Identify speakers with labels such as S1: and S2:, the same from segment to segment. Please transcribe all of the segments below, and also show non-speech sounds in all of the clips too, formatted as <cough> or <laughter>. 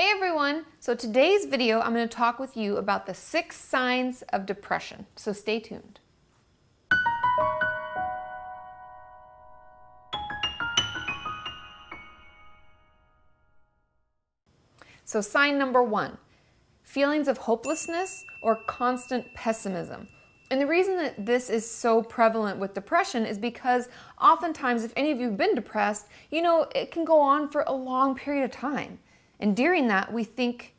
S1: Hey everyone! So today's video, I'm going to talk with you about the six signs of depression. So stay tuned. So sign number one, feelings of hopelessness or constant pessimism. And the reason that this is so prevalent with depression is because oftentimes, if any of you have been depressed, you know, it can go on for a long period of time. And during that, we think,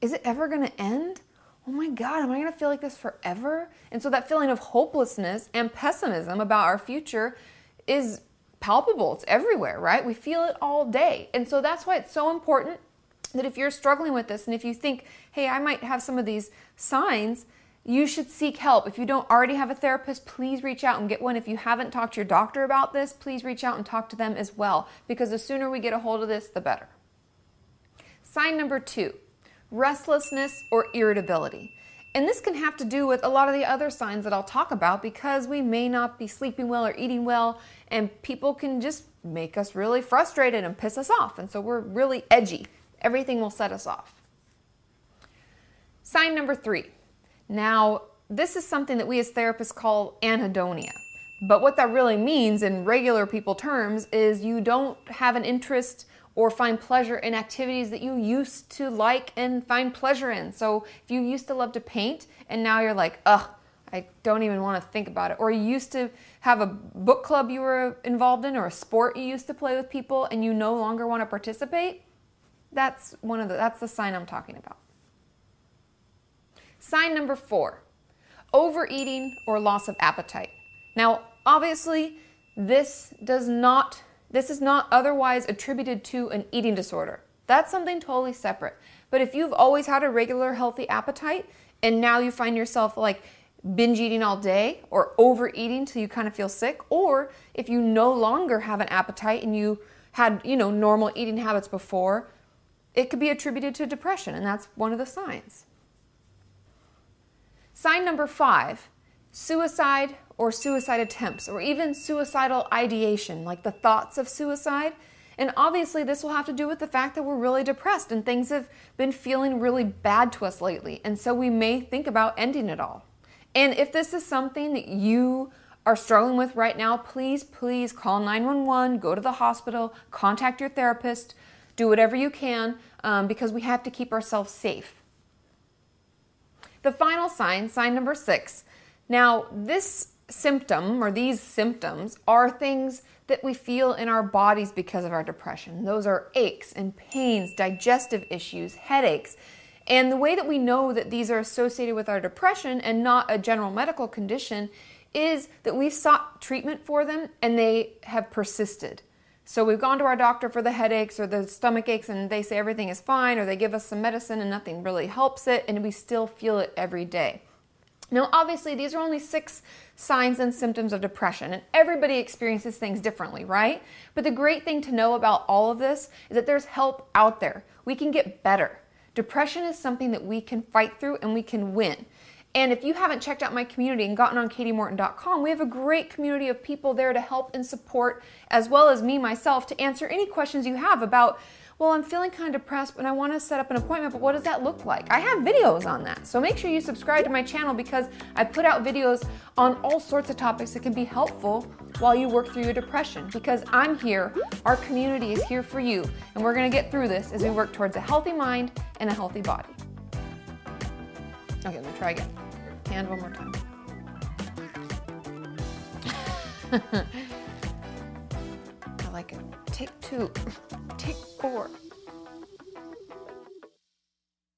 S1: is it ever going to end? Oh my God, am I going to feel like this forever? And so that feeling of hopelessness and pessimism about our future is palpable. It's everywhere, right? We feel it all day. And so that's why it's so important that if you're struggling with this and if you think, hey, I might have some of these signs, you should seek help. If you don't already have a therapist, please reach out and get one. If you haven't talked to your doctor about this, please reach out and talk to them as well because the sooner we get a hold of this, the better. Sign number two restlessness or irritability. And this can have to do with a lot of the other signs that I'll talk about because we may not be sleeping well or eating well, and people can just make us really frustrated and piss us off. And so we're really edgy. Everything will set us off. Sign number three. Now, this is something that we as therapists call anhedonia. But what that really means in regular people terms is you don't have an interest or find pleasure in activities that you used to like and find pleasure in. So if you used to love to paint and now you're like, ugh, I don't even want to think about it. Or you used to have a book club you were involved in or a sport you used to play with people and you no longer want to participate, that's one of the that's the sign I'm talking about. Sign number 4. Overeating or loss of appetite. Now, obviously, this does not this is not otherwise attributed to an eating disorder. That's something totally separate. But if you've always had a regular healthy appetite and now you find yourself like binge eating all day or overeating till you kind of feel sick, or if you no longer have an appetite and you had, you know, normal eating habits before, it could be attributed to depression, and that's one of the signs. Sign number five suicide or suicide attempts, or even suicidal ideation, like the thoughts of suicide. And obviously, this will have to do with the fact that we're really depressed and things have been feeling really bad to us lately. And so we may think about ending it all. And if this is something that you are struggling with right now, please, please call 911, go to the hospital, contact your therapist, do whatever you can um, because we have to keep ourselves safe. The final sign, sign number six, now, this symptom or these symptoms are things that we feel in our bodies because of our depression. Those are aches and pains, digestive issues, headaches. And the way that we know that these are associated with our depression and not a general medical condition is that we've sought treatment for them and they have persisted. So we've gone to our doctor for the headaches or the stomach aches and they say everything is fine or they give us some medicine and nothing really helps it and we still feel it every day. Now, obviously, these are only six signs and symptoms of depression, and everybody experiences things differently, right? But the great thing to know about all of this is that there's help out there. We can get better. Depression is something that we can fight through and we can win. And if you haven't checked out my community and gotten on katiemorton.com, we have a great community of people there to help and support, as well as me myself, to answer any questions you have about well, I'm feeling kind of depressed and I want to set up an appointment, but what does that look like? I have videos on that. So make sure you subscribe to my channel because I put out videos on all sorts of topics that can be helpful while you work through your depression because I'm here, our community is here for you, and we're going to get through this as we work towards a healthy mind and a healthy body. Okay, let me try again. Hand one more time. <laughs> It. Take two. <laughs> Take four.